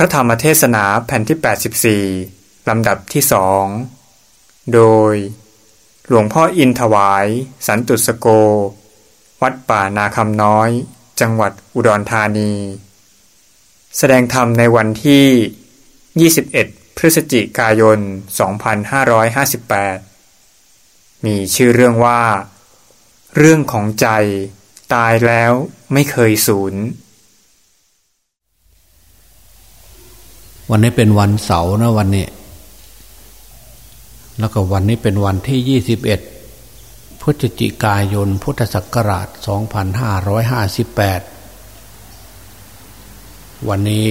พระธรรมเทศนาแผ่นที่ 84 ลำดับที่สองโดย หลวงพ่ออินถวาย สันตุสโก วัดป่านาคำน้อย จังหวัดอุดรธานี แสดงธรรมในวันที่ 21 พฤศจิกายน 2558 มีชื่อเรื่องว่า เรื่องของใจตายแล้วไม่เคยสูญ วันนี้เป็นวันเสาร์นะวันนี้ แล้วก็วันนี้เป็นวันที่ยี่สิบเอ็ดพฤศจิกายน พุทธศักราชสองพันห้าร้อยห้าสิบแปดวันนี้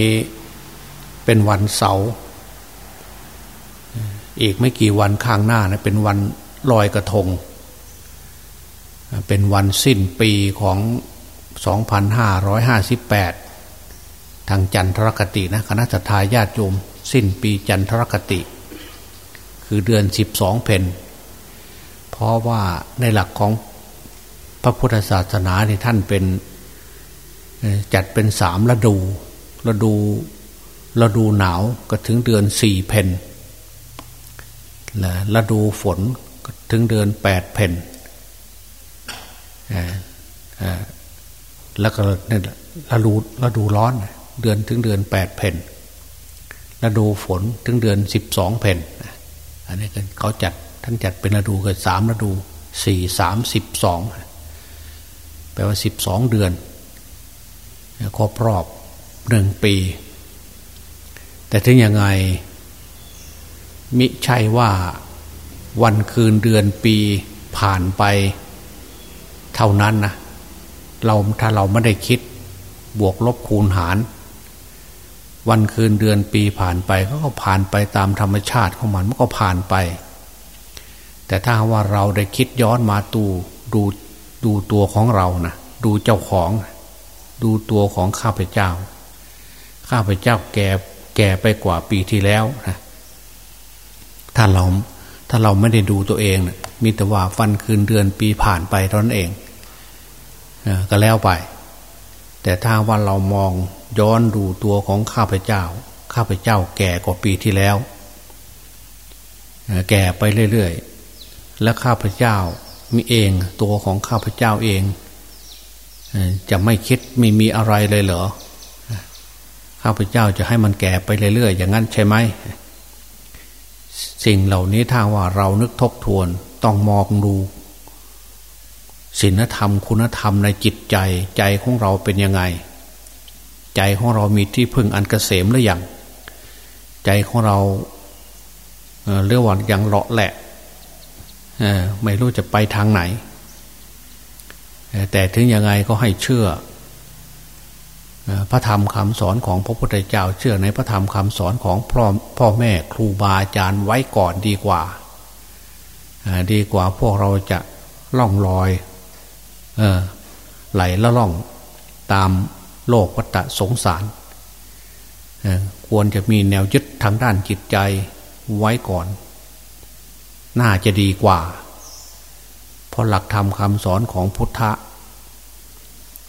เป็นวันเสาร์อีกไม่กี่วันข้างหน้านะเป็นวันลอยกระทง เป็นวันสิ้นปีของ 2558 ทางจันทรคตินะคณะทาญาติโยมสิ้นปีจันทรคติ คือเดือน12เพนเพราะว่าในหลักของพระพุทธศาสนาที่ท่านเป็นจัดเป็นสามฤดูฤดูฤดูหนาวก็ถึงเดือนสี่เพนและฤดูฝนก็ถึงเดือนแปดเพนแล้วก็นี่ฤดูฤดูร้อนเเดือนถึงเดือนแปดเพนฤดูฝนถึงเดือนสิบสองเพนอันนี้เขาจัดท่านจัดเป็นฤดูเกิดสามฤดูสี่สามสิบสองแปลว่าสิบสองเดือนครบรอบหนึ่งปี แต่ถึงยังไง มิใช่ว่าวันคืนเดือนปีผ่านไปเท่านั้นนะเราถ้าเราไม่ได้คิดบวกลบคูณหาร วันคืนเดือนปีผ่านไปก็ผ่านไปตามธรรมชาติของมันมันก็ผ่านไป แต่ถ้าว่าเราได้คิดย้อนมาตูดูดูตัวของเรานะดูเจ้าของ ดูตัวของข้าพเจ้า ข้าพเจ้าแก่แก่ไปกว่าปีที่แล้วนะถ้าเราถ้าเราไม่ได้ดูตัวเองนะมีแต่ว่าฟันคืนเดือนปีผ่านไปเท่านั้นเองก็แล้วไป แต่ถ้าว่าเรามองย้อนดูตัวของข้าพเจ้า ข้าพเจ้าแก่กว่าปีที่แล้ว แก่ไปเรื่อยๆ และข้าพเจ้ามีเองตัวของข้าพเจ้าเอง จะไม่คิดไม่มีอะไรเลยเหรอ ข้าพเจ้าจะให้มันแก่ไปเรื่อยๆ อย่างนั้นใช่ไหม สิ่งเหล่านี้ถ้าว่าเรานึกทบทวนต้องมองดู ศีลธรรมคุณธรรมในจิตใจใจของเราเป็นยังไง ใจของเรามีที่พึ่งอันเกษมหรือยังใจของเราเรื่องวันยังเลาะแหละไม่รู้จะไปทางไหน แต่ถึงยังไงก็ให้เชื่อ พระธรรมคำสอนของพระพุทธเจ้า เชื่อในพระธรรมคำสอนของพ่อพ่อแม่ครูบาอาจารย์ไว้ก่อนดีกว่า ดีกว่าพวกเราจะล่องลอย ไหลละล่องตามโลกวัฏสงสาร ควรจะมีแนวยึดทางด้านจิตใจไว้ก่อน น่าจะดีกว่า เพราะหลักธรรมคำสอนของพุทธะ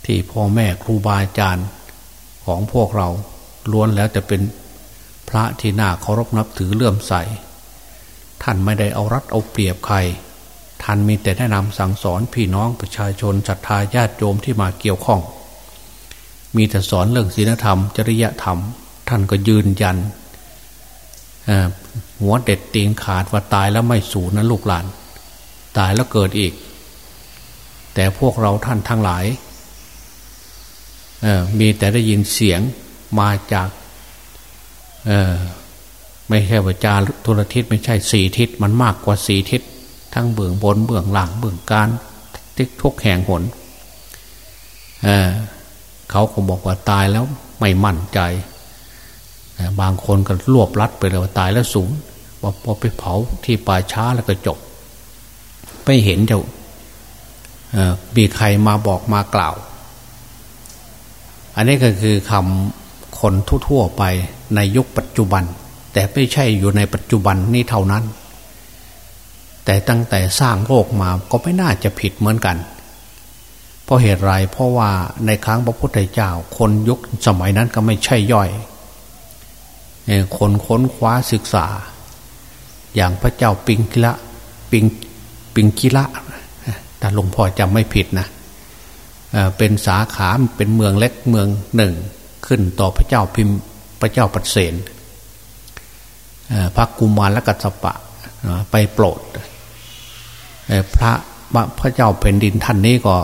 ที่พ่อแม่ครูบาอาจารย์ของพวกเราล้วนแล้วจะเป็นพระที่น่าเคารพนับถือเลื่อมใส ท่านไม่ได้เอารัดเอาเปรียบใคร ท่านมีแต่แนะนำสั่งสอนพี่น้องประชาชนศรัทธาญาติโยมที่มาเกี่ยวข้อง มีแต่สอนเรื่องศีลธรรม จริยธรรม ท่านก็ยืนยันหัวเด็ดตีนขาดว่าตายแล้วไม่สูญนะลูกหลาน ตายแล้วเกิดอีก แต่พวกเราท่านทั้งหลายมีแต่ได้ยินเสียงมาจากไม่ใช่ว่าจาทุรทิศไม่ใช่สี่ทิศมันมากกว่าสี่ทิศ ทั้งเบื้องบนเบื้องหลังเบื้องการทิกทุกแห่งหนเเขาคงบอกว่าตายแล้วไม่มั่นใจบางคนก็รวบลัดไปเลยว่าตายแล้วสูงว่าพอไปเผาที่ป่าช้าแล้วก็จบ ไม่เห็นจะมีใครมาบอกมากล่าว อันนี้ก็คือคำคนทั่วๆไปในยุคปัจจุบัน แต่ไม่ใช่อยู่ในปัจจุบันนี้เท่านั้น แต่ตั้งแต่สร้างโลกมาก็ไม่น่าจะผิดเหมือนกัน เพราะเหตุไรเพราะว่าในครั้งพระพุทธเจ้า คนยุคสมัยนั้นก็ไม่ใช่ย่อยคนค้นคว้าศึกษา อย่างพระเจ้าปิงกิละปิงปิงกิละแต่หลวงพ่อจำไม่ผิดนะเป็นสาขาเป็นเมืองเล็กเมืองหนึ่ง ขึ้นต่อพระเจ้าพิมพระเจ้าปัเสนพระกุมารและกัสปะ ไปโปรดพระพระเจ้าแผ่นดินท่านนี้ก็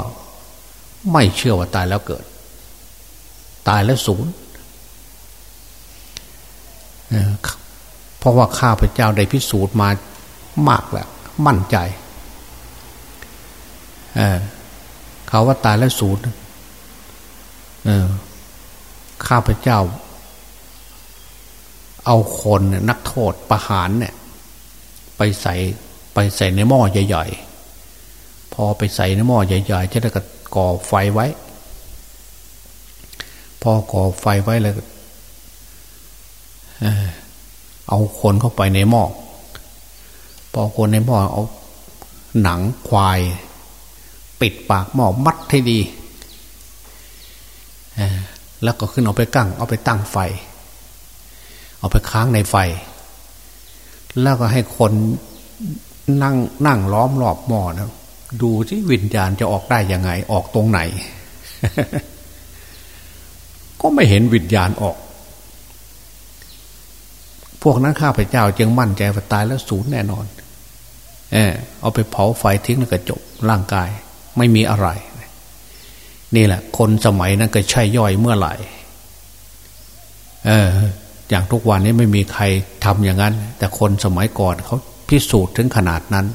ไม่เชื่อว่าตายแล้วเกิด ตายแล้วศูนย์เพราะว่าข้าพเจ้าได้พิสูจน์มามากแล้ว มั่นใจเเขาว่าตายแล้วศูนย์ข้าพเจ้า เอาคนนักโทษประหารเนี่ย ไปใส่ไปใส่ในหม้อใหญ่ ๆ พอไปใส่ในหม้อใหญ่ๆจะได้ก็ก่อไฟไว้ พอก่อไฟไว้แล้วเอาคนเข้าไปในหม้อพอคนในหม้อเอาหนังควาย ปิดปากหม้อมัดให้ดีแล้วก็ขึ้นเอาไปกั้งเอาไปตั้งไฟ เอาไปค้างในไฟ แล้วก็ให้คนนั่งนั่งล้อมรอบหม้อนะดูที่วิญญาณจะออกได้ยังไง ออกตรงไหน ก็ไม่เห็นวิญญาณออก พวกนั้นข้าพเจ้าจึงมั่นใจว่าตายแล้วศูนย์แน่นอน เออเอาไปเผาไฟทิ้งแล้วก็จบร่างกาย ไม่มีอะไร นี่แหละ คนสมัยนั้นก็ใช่ย่อยเมื่อไหร่ เออ อย่างทุกวันนี้ไม่มีใครทำอย่างนั้น แต่คนสมัยก่อนเขาพิสูจน์ถึงขนาดนั้น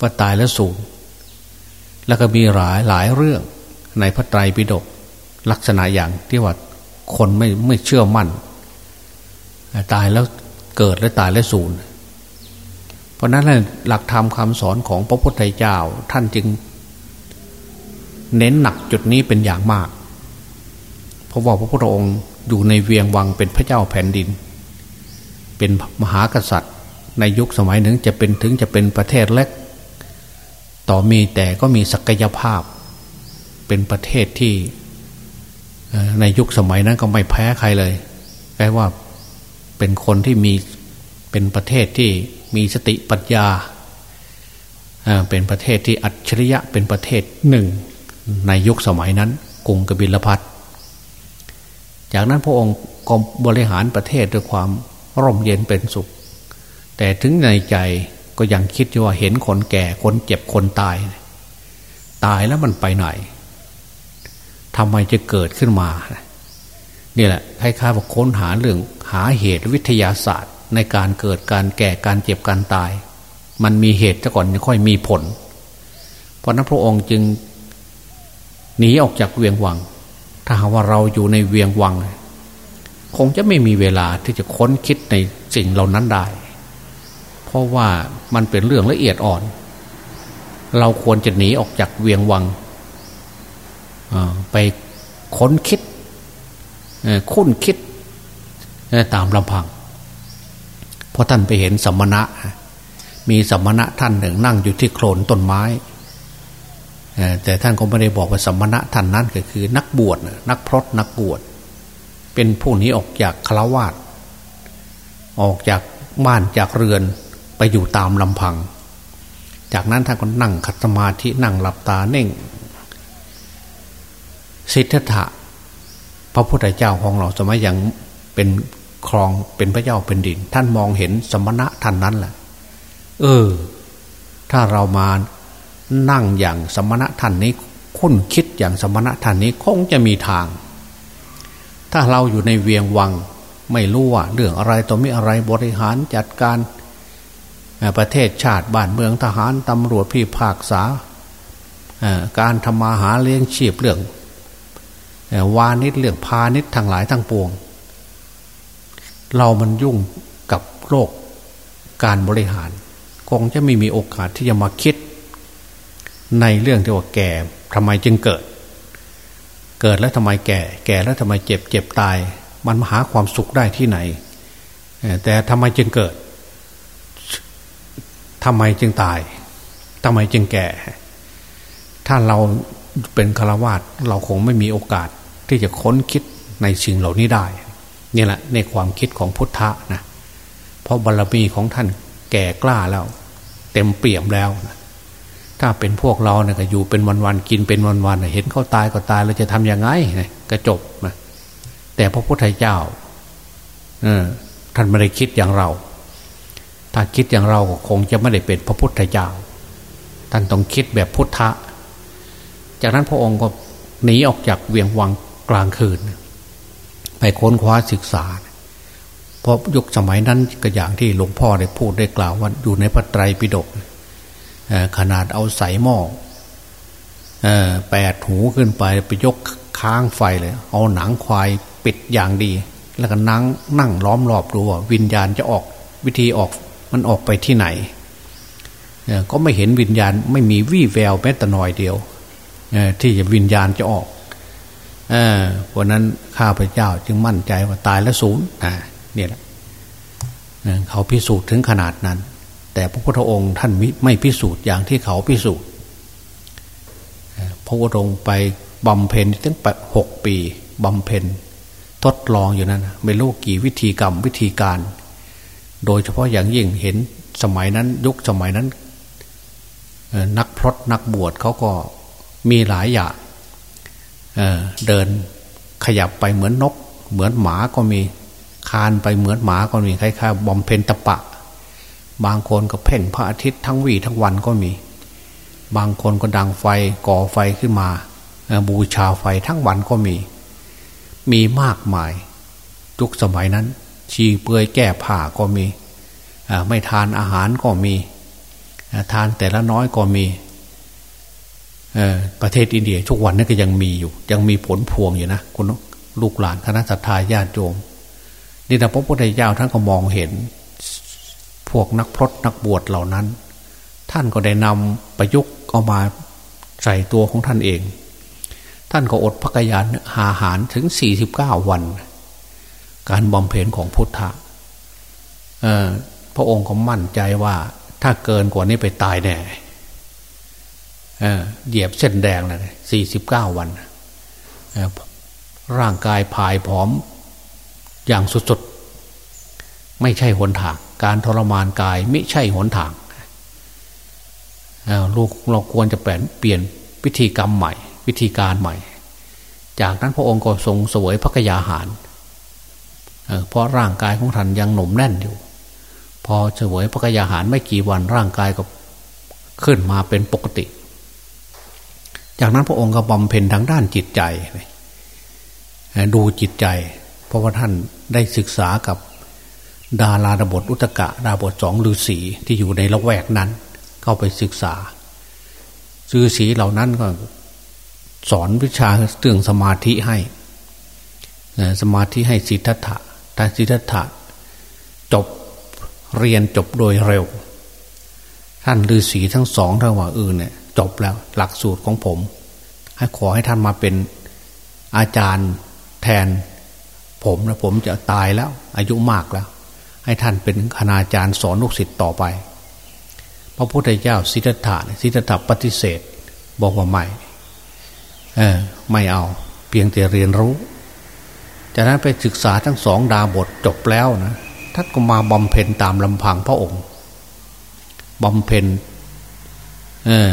ว่าตายแล้วสูญแล้วก็มีหลายหลายเรื่องในพระไตรปิฎกลักษณะอย่างที่ว่าคนไม่ไม่เชื่อมั่น ตายแล้วเกิดและตายแล้วสูญเพราะนั้นหลักธรรมคำสอนของพระพุทธเจ้าท่านจึง เน้นหนักจุดนี้เป็นอย่างมาก เพราะว่าพระพุทธองค์ อยู่ในเวียงวังเป็นพระเจ้าแผ่นดิน เป็นมหากษัตริย์ ในยุคสมัยหนึ่งจะเป็นถึงจะเป็นประเทศเล็ก ต่อมีแต่ก็มีศักยภาพ เป็นประเทศที่ในยุคสมัยนั้นก็ไม่แพ้ใครเลยแปลว่าเป็นคนที่มีเป็นประเทศที่มีสติปัญญา เป็นประเทศที่อัจฉริยะเป็นประเทศหนึ่งในยุคสมัยนั้นกรุงกบิลพัท จากนั้นพระองค์ก็บริหารประเทศด้วยความร่มเย็นเป็นสุข แต่ถึงในใจก็ยังคิดว่าเห็นคนแก่คนเจ็บคนตาย ตายแล้วมันไปไหนทำไมจะเกิดขึ้นมานี่แหละคล้ายๆว่าค้นหาเรื่องหาเหตุวิทยาศาสตร์ ในการเกิดการแก่การเจ็บการตาย มันมีเหตุซะก่อนค่อยมีผล เพราะนั้นพระองค์จึงหนีออกจากเวียงวัง ถ้าหากว่าเราอยู่ในเวียงวัง คงจะไม่มีเวลาที่จะค้นคิดในสิ่งเหล่านั้นได้ เพราะว่ามันเป็นเรื่องละเอียดอ่อน เราควรจะหนีออกจากเวียงวังไปค้นคิดคุ้นคิดตามลำพังเพราะท่านไปเห็นสัมมณะ มีสัมณะท่านหนึ่งนั่งอยู่ที่โคลนต้นไม้ แต่ท่านก็ไม่ได้บอกว่าสมณะท่านนั้นก็คือ นักบวชนักพรตนักบวชเป็นผู้นี้ออกจากคลาวาสออกจากบ้านจากเรือนไปอยู่ตามลำพัง จากนั้นท่านก็นั่งคัตสมาธินั่งหลับตาเน่ง สิทธัตถะพระพุทธเจ้าของเราสมัยยังเป็นครองเป็นพระเจ้าเป็นดิน ท่านมองเห็นสมณะท่านนั้นแหละเออ ถ้าเรามา นั่งอย่างสมณะท่านนี้คุ้นคิดอย่างสมณะท่านนี้คงจะมีทาง ถ้าเราอยู่ในเวียงวังไม่รู้ว่าเรื่องอะไรตัวไม่อะไรบริหารจัดการประเทศชาติบ้านเมืองทหารตำรวจพี่ภาคษาการทำมาหาเลี้ยงชีพเรื่องวานิชเรื่องพาณิชทั้งหลายทั้งปวง เรามันยุ่งกับโลกการบริหาร คงจะไม่มีโอกาสที่จะมาคิด ในเรื่องที่ว่าแก่ทำไมจึงเกิด เกิดแล้วทำไมแก่ แก่แล้วทำไมเจ็บ เจ็บตาย มันมาหาความสุขได้ที่ไหน แต่ทำไมจึงเกิดทำไมจึงตายทำไมจึงแก่ ถ้าเราเป็นฆราวาสเราคงไม่มีโอกาสที่จะค้นคิดในสิ่งเหล่านี้ได้นี่แหละในความคิดของพุทธะนะเพราะบารรมีของท่านแก่กล้าแล้ว เต็มเปี่ยมแล้วนะ ถ้าเป็นพวกเราเนี่ยก็อยู่เป็นวันๆกินเป็นวันๆเห็นเขาตายก็ตายเราจะทำยังไงก็จบนะแต่พระพุทธเจ้าเออท่านไม่ได้คิดอย่างเรา ถ้าคิดอย่างเราก็คงจะไม่ได้เป็นพระพุทธเจ้า ท่านต้องคิดแบบพุทธะ จากนั้นพระองค์ก็หนีออกจากเวียงวังกลางคืน ไปค้นคว้าศึกษาเพราะยุคสมัยนั้นก็อย่างที่หลวงพ่อได้พูดได้กล่าวว่าอยู่ในพระไตรปิฎก ขนาดเอาใส่หม้อแปดหูขึ้นไปไปยกค้างไฟเลย เอาหนังควายปิดอย่างดี แล้วก็นั่งนั่งล้อมรอบดูว่าวิญญาณจะออกวิธีออกมันออกไปที่ไหนก็ไม่เห็นวิญญาณไม่มีวี่แววแม้แต่น้อยเดียวที่จะวิญญาณจะออกเพราะนั้นข้าพเจ้าจึงมั่นใจว่าตายแล้วศูนย์เนี่ยแหละเขาพิสูจน์ถึงขนาดนั้น แต่พระพุทธองค์ท่านไม่พิสูจน์อย่างที่เขาพิสูจน์พระพุทธองค์ไปบำเพ็ญตั้งแต่หกปีบำเพ็ญทดลองอยู่นั้นไม่รู้กี่วิธีกรรมวิธีการ โดยเฉพาะอย่างยิ่งเห็นสมัยนั้นยุคสมัยนั้น นักพรตนักบวชเขาก็มีหลายอย่างเเดินขยับไปเหมือนนก เหมือนหมาก็มีคานไปเหมือนหมาก็มีคล้ายๆบำเพ็ญตะปะ บางคนก็เพ่งพระอาทิตย์ทั้งวี่ทั้งวันก็มี บางคนก็ดังไฟก่อไฟขึ้นมา บูชาไฟทั้งวันก็มี มีมากมายทุกสมัยนั้น ชีเปือยแก้ผ้าก็มี ไม่ทานอาหารก็มี ทานแต่ละน้อยก็มีประเทศอินเดียทุกวันนี้นก็ยังมีอยู่ ยังมีผลพวงอยู่นะคุณลูกหลานคณะสัตยาญาติโยมนี่แต่พระพุทธเจ้าท่านก็มองเห็น พวกนักพรตนักบวชเหล่านั้น ท่านก็ได้นำประยุกต์เอามาใส่ตัวของท่านเอง ท่านก็อดพักยานหาหารถึงสี่สิบเก้าวัน การบำเพ็ญของพุทธะพระองค์ก็มั่นใจว่าถ้าเกินกว่านี้ไปตายแน่เหยียบเส้นแดงเลยสี่สิบเก้าวัน ร่างกายพายผอมอย่างสุดๆ ไม่ใช่หนทาง การทรมานกายไม่ใช่หนทางลูกเราควรจะเปลี่ยนเปลี่ยนวิธีกรรมใหม่ วิธีการใหม่ จากนั้นพระองค์ก็ทรงสวยพระกยาหารเพราะร่างกายของท่านยังหนุ่มแน่นอยู่ พอเสวยพระกยาหารไม่กี่วันร่างกายก็ขึ้นมาเป็นปกติ จากนั้นพระองค์ก็บำเพ็ญทางด้านจิตใจ ดูจิตใจ เพราะว่าท่านได้ศึกษากับ ดาราดบทอุตกะดาบทสองฤาษีที่อยู่ในละแวกนั้น เข้าไปศึกษาฤาษีเหล่านั้นก็สอนวิชาเรื่องสมาธิให้ สมาธิให้สิทธัตถะแต่สิทธัตถะจบเรียนจบโดยเร็ว ท่านฤาษีทั้งสองท่านว่าเออเนี่ยจบแล้วหลักสูตรของผม ให้ขอให้ท่านมาเป็นอาจารย์แทนผมนะผมจะตายแล้ว อายุมากแล้ว ให้ท่านเป็นคณาจารย์สอนลูกศิษย์ต่อไป พระพุทธเจ้าสิทธัตถะสิทธัตถะปฏิเสธ บอกว่าไม่เออไม่เอา เพียงแต่เรียนรู้ จากนั้นไปศึกษาทั้งสองดาบทจบแล้วนะท่านก็มาบำเพ็ญตามลำพังพระองค์บำเพ็ญเออ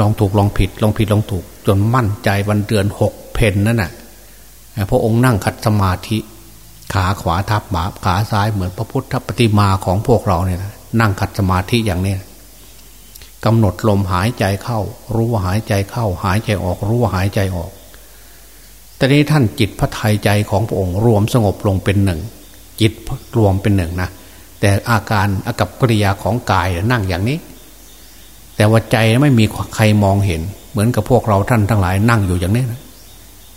ลองถูกลองผิด ลองผิดลองถูก จนมั่นใจวันเดือนหกเพนนั่นน่ะพระองค์นั่งขัดสมาธิ ขาขวาทับหมาขาซ้ายเหมือนพระพุทธปฏิมาของพวกเราเนี่ยนั่งขัดสมาธิอย่างนี้กำหนดลมหายใจเข้า รู้ว่าหายใจเข้า หายใจออก รู้ว่าหายใจออกตอนนี้ท่านจิตพระไทยใจของพระองค์รวมสงบลงเป็นหนึ่ง จิตรวมเป็นหนึ่งนะแต่อาการอากับกิริยาของกายนั่งอย่างนี้ แต่ว่าใจไม่มีใครมองเห็น เหมือนกับพวกเราท่านทั้งหลายนั่งอยู่อย่างนี้นะ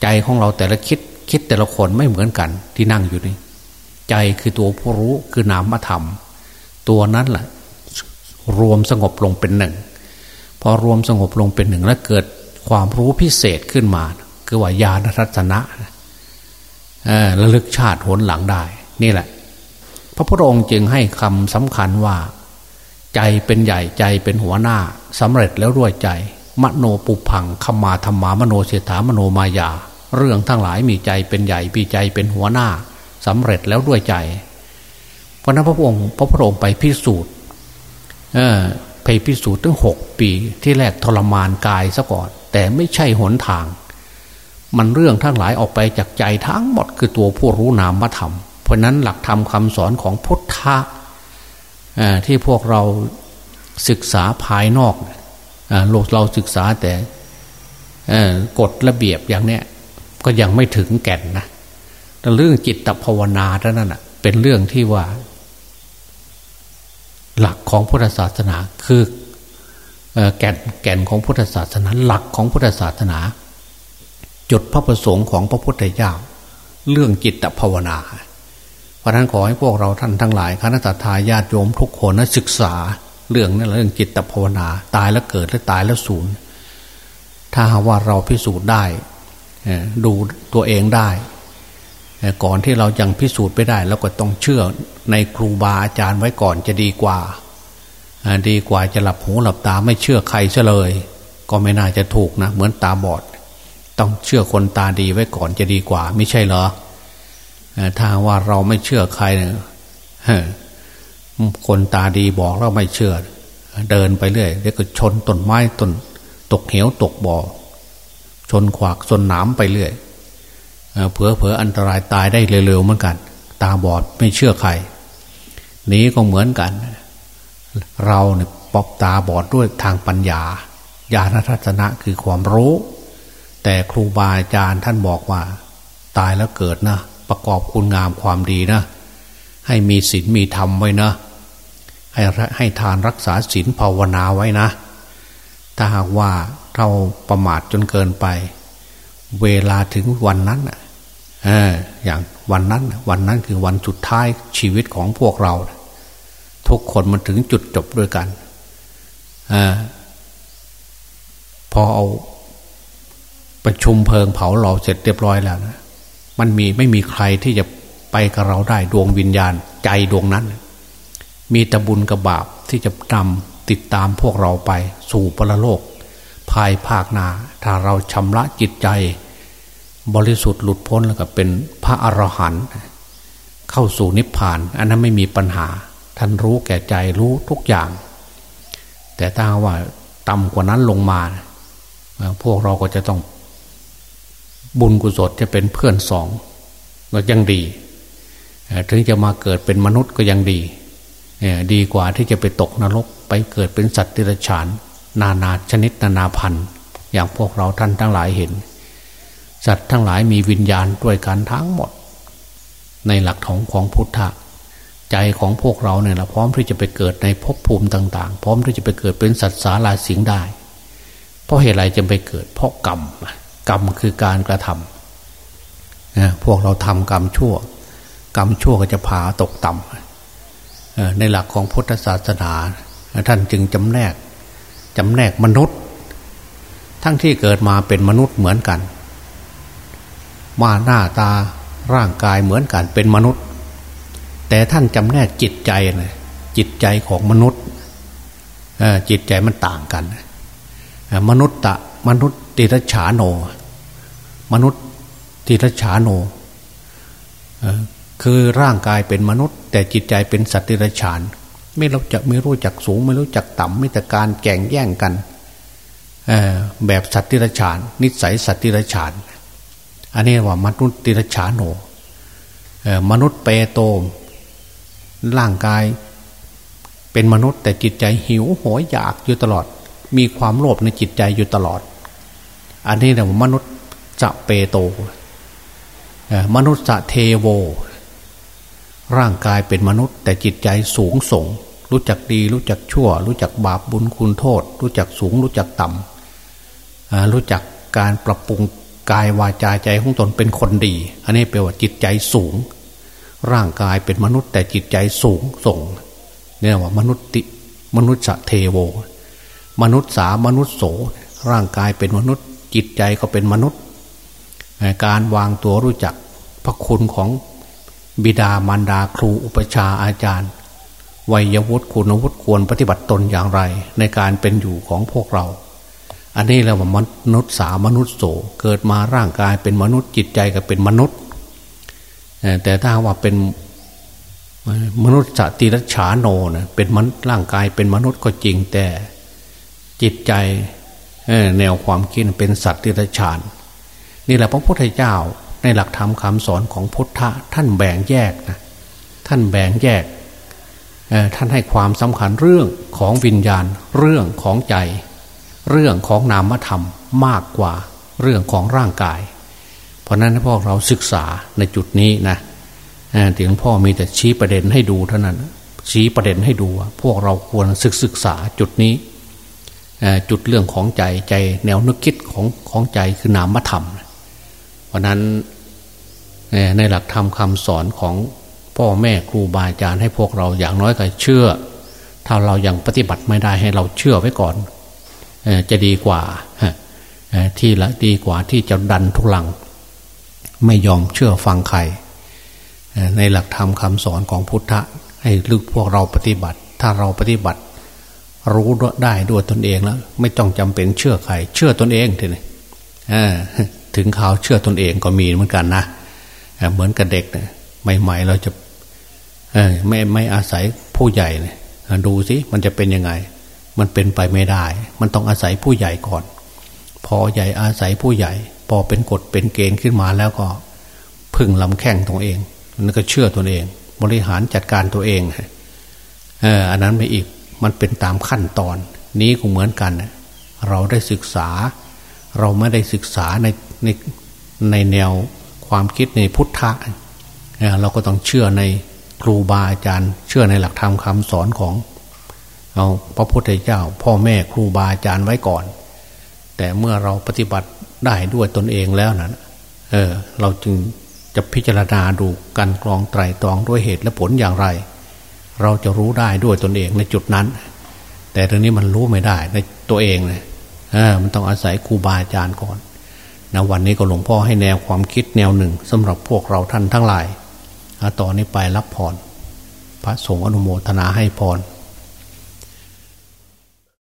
ใจของเราแต่ละคิด คิดแต่ละคนไม่เหมือนกันที่นั่งอยู่นี่ใจคือตัวผู้รู้คือนามธรรม ตัวนั้นแหละรวมสงบลงเป็นหนึ่ง พอรวมสงบลงเป็นหนึ่งแล้วเกิดความรู้พิเศษขึ้นมา คือว่าญาณรัตนะระลึกชาติหนหลังได้ นี่แหละ พระพุทธองค์จึงให้คำสำคัญว่า ใจเป็นใหญ่ใจเป็นหัวหน้าสำเร็จแล้วด้วยใจ มโนปุพังขมาธรรมามโนเสถามโนมายา เรื่องทั้งหลายมีใจเป็นใหญ่มีใจเป็นหัวหน้าสำเร็จแล้วด้วยใจ เพราะนั้นพระองค์พระพุทธองค์ไปพิสูจน์ไปพิสูจน์ตั้งหกปีที่แรกทรมานกายซะก่อน แต่ไม่ใช่หนทาง มันเรื่องทั้งหลายออกไปจากใจทั้งหมดคือตัวผู้รู้นามธรรม เพราะนั้นหลักธรรมคาสอนของพุทธะที่พวกเราศึกษาภายนอกโลกเราศึกษาแต่กฎระเบียบอย่างเนี้ย ก็ยังไม่ถึงแก่นนะแต่เรื่องจิตภาวนาเท่านั้นเป็นเรื่องที่ว่า หลักของพุทธศาสนาคือแก่นแก่นของพุทธศาสนาหลักของพุทธศาสนา จุดพระประสงค์ของพระพุทธเจ้า เรื่องจิตภาวนา เพราะนั้นขอให้พวกเราท่านทั้งหลายคณะทาญาติโยมทุกคนนะศึกษา เรื่องนั้นเรื่องจิตภาวนา ตายแล้วเกิดและตายแล้วสูญถ้าว่าเราพิสูจน์ได้ ดูตัวเองได้ก่อนที่เรายังพิสูจน์ไม่ได้เราก็ต้องเชื่อในครูบาอาจารย์ไว้ก่อนจะดีกว่า ดีกว่าจะหลับหูหลับตาไม่เชื่อใครซะเลย ก็ไม่น่าจะถูกนะ เหมือนตาบอด ต้องเชื่อคนตาดีไว้ก่อนจะดีกว่า ไม่ใช่เหรอถ้าว่าเราไม่เชื่อใครเนี่ยคนตาดีบอกเราไม่เชื่อ เดินไปเรื่อยเดี๋ยวก็ชนต้นไม้ต้นตกเหวตกบ่อ ชนขวากชนหนามไปเรื่อยเผลอเผลออันตรายตายได้เร็วๆเหมือนกัน ตาบอดไม่เชื่อใครนี้ก็เหมือนกัน เราเนี่ยปอบตาบอดด้วยทางปัญญา ญาณทัศนะคือความรู้ แต่ครูบาอาจารย์ท่านบอกว่า ตายแล้วเกิดนะ ประกอบคุณงามความดีนะ ให้มีศีลมีธรรมไว้นะ ให้ให้ทานรักษาศีลภาวนาไว้นะ ถ้าหากว่า เราประมาทจนเกินไป เวลาถึงวันนั้นอะอย่างวันนั้น วันนั้นคือวันสุดท้ายชีวิตของพวกเรา ทุกคนมันถึงจุดจบด้วยกันอพอเอาประชุมเพลิงเผาเราเสร็จเรียบร้อยแล้วนะมันมีไม่มีใครที่จะไปกับเราได้ดวงวิญญาณใจดวงนั้น มีตะบุญกับบาปที่จะนำติดตามพวกเราไปสู่ปรโลก ภายภาคนาถ้าเราชำระจิตใจ บริสุทธิ์หลุดพ้นแล้วก็เป็นพระอรหันต์เข้าสู่นิพพาน อันนั้นไม่มีปัญหา ท่านรู้แก่ใจรู้ทุกอย่าง แต่ถ้าว่าต่ำกว่านั้นลงมา พวกเราก็จะต้องบุญกุศลจะเป็นเพื่อนสองก็ยังดี ถึงจะมาเกิดเป็นมนุษย์ก็ยังดี ดีกว่าที่จะไปตกนรกไปเกิดเป็นสัตว์ติรฉาน นานาชนิดนานาพันธุ์ อย่างพวกเราท่านทั้งหลายเห็น สัตว์ทั้งหลายมีวิญญาณด้วยกันทั้งหมด ในหลักของของพุทธะใจของพวกเราเนี่ยเราพร้อมที่จะไปเกิดในภพภูมิต่าง ๆ พร้อมที่จะไปเกิดเป็นสัตว์สาลาสิงได้ เพราะเหตุไรจะไปเกิด เพราะกรรมกรรมคือการกระทำพวกเราทำกรรมชั่ว กรรมชั่วก็จะพาตกต่ำในหลักของพุทธศาสนา ท่านจึงจำแนก จำแนกมนุษย์ ทั้งที่เกิดมาเป็นมนุษย์เหมือนกัน มาหน้าตาร่างกายเหมือนกันเป็นมนุษย์ แต่ท่านจำแนกจิตใจนะจิตใจของมนุษย์จิตใจมันต่างกัน มนุษย์ตะมนุษย์ติรฉาโน มนุษย์ติรฉาโนคือร่างกายเป็นมนุษย์ แต่จิตใจเป็นสัตว์ติรฉาน ไม่รู้จักไม่รู้จักสูง ไม่รู้จักต่ำไม่แต่การแก่งแย่งกันแบบสัตว์ติรฉาน นิสัยสัตว์ติรฉาน อันนี้ว่ามนุษย์ติรฉาโนมนุษย์เปโตร่างกายเป็นมนุษย์แต่จิตใจหิวโหยอยากอยู่ตลอด มีความโลภในจิตใจอยู่ตลอด อันนี้เรียกว่ามนุษย์จะเปโต มนุษย์จะเทโว ร่างกายเป็นมนุษย์แต่จิตใจสูงส่ง รู้จักดี รู้จักชั่ว รู้จักบาปบุญคุณโทษ รู้จักสูง รู้จักต่ำรู้จักการปรับปรุงกายวาจาใจของตนเป็นคนดี อันนี้แปลว่าจิตใจสูง ร่างกายเป็นมนุษย์แต่จิตใจสูงส่งเนี่ยว่ามนุษย์ติมนุษย์เทโว มนุษย์สามนุษย์โส ร่างกายเป็นมนุษย์ จิตใจก็เป็นมนุษย์ การวางตัวรู้จักพระคุณของบิดามารดาครูอุปชาอาจารย์ วัยวุฒิคุณวุฒิควรปฏิบัติตนอย่างไร ในการเป็นอยู่ของพวกเรา อันนี้เราว่ามนุษย์สามนุษย์โสเกิดมาร่างกายเป็นมนุษย์จิตใจก็เป็นมนุษย์ แต่ถ้าว่าเป็นมนุษย์สติรัชาโนนะเป็นมนุษย์ร่างกายเป็นมนุษย์ก็จริงแต่จิตใจแนวความคิดเป็นสัตว์ที่รัชานนี่แหละพระพุทธเจ้าในหลักธรรมคำสอนของพุทธะท่านแบ่งแยกนะท่านแบ่งแยก ท่านให้ความสำคัญเรื่องของวิญญาณ เรื่องของใจ เรื่องของนามธรรมมากกว่าเรื่องของร่างกาย เพราะนั้นพวกเราศึกษาในจุดนี้นะถึงพ่อมีแต่ชี้ประเด็นให้ดูเท่านั้น ชี้ประเด็นให้ดูว่าพวกเราควรศึกศึกษาจุดนี้จุดเรื่องของใจใจแนวนึกคิดของของใจคือนามธรรม เพราะนั้นในหลักธรรมคำสอนของ พ่อแม่ครูบาอาจารย์ให้พวกเราอย่างน้อยก็เชื่อ ถ้าเรายังปฏิบัติไม่ได้ให้เราเชื่อไว้ก่อนจะดีกว่าที่ละดีกว่าที่จะดันทุลัง ไม่ยอมเชื่อฟังใครในหลักธรรมคำสอนของพุทธะให้ลึกพวกเราปฏิบัติ ถ้าเราปฏิบัติ รู้ได้ด้วยตนเองแล้ว ไม่ต้องจำเป็นเชื่อใคร เชื่อตนเองทีนี้ถึงข่าวเชื่อตนเองก็มีเหมือนกันนะเหมือนกับเด็กใหม่ ๆ เราจะ ไม่ไม่อาศัยผู้ใหญ่เนี่ยดูสิมันจะเป็นยังไง มันเป็นไปไม่ได้ มันต้องอาศัยผู้ใหญ่ก่อน พอใหญ่อาศัยผู้ใหญ่ พอเป็นกฎเป็นเกณฑ์ขึ้นมาแล้วก็ พึ่งลำแข้งตัวเองมันก็เชื่อตัวเอง บริหารจัดการตัวเองเอออันนั้นไม่อีกมันเป็นตามขั้นตอน นี้ก็เหมือนกัน เราได้ศึกษา เราไม่ได้ศึกษาในในในแนวความคิดในพุทธะเราก็ต้องเชื่อใน ครูบาอาจารย์เชื่อในหลักธรรมคำสอนของเอาพระพุทธเจ้า พ่อแม่ครูบาอาจารย์ไว้ก่อน แต่เมื่อเราปฏิบัติได้ด้วยตนเองแล้วนะเออเราจึงจะพิจารณาดูการกรองไตรตรองด้วยเหตุและผลอย่างไร เราจะรู้ได้ด้วยตนเองในจุดนั้น แต่ตรงนี้มันรู้ไม่ได้ในตัวเองเลยเออมันต้องอาศัยครูบาอาจารย์ก่อนนะวันนี้ก็หลวงพ่อให้แนวความคิดแนวหนึ่งสำหรับพวกเราท่านทั้งหลาย ต่อนนี้ไปรับพร พระสงฆ์อนุโมทนาให้พร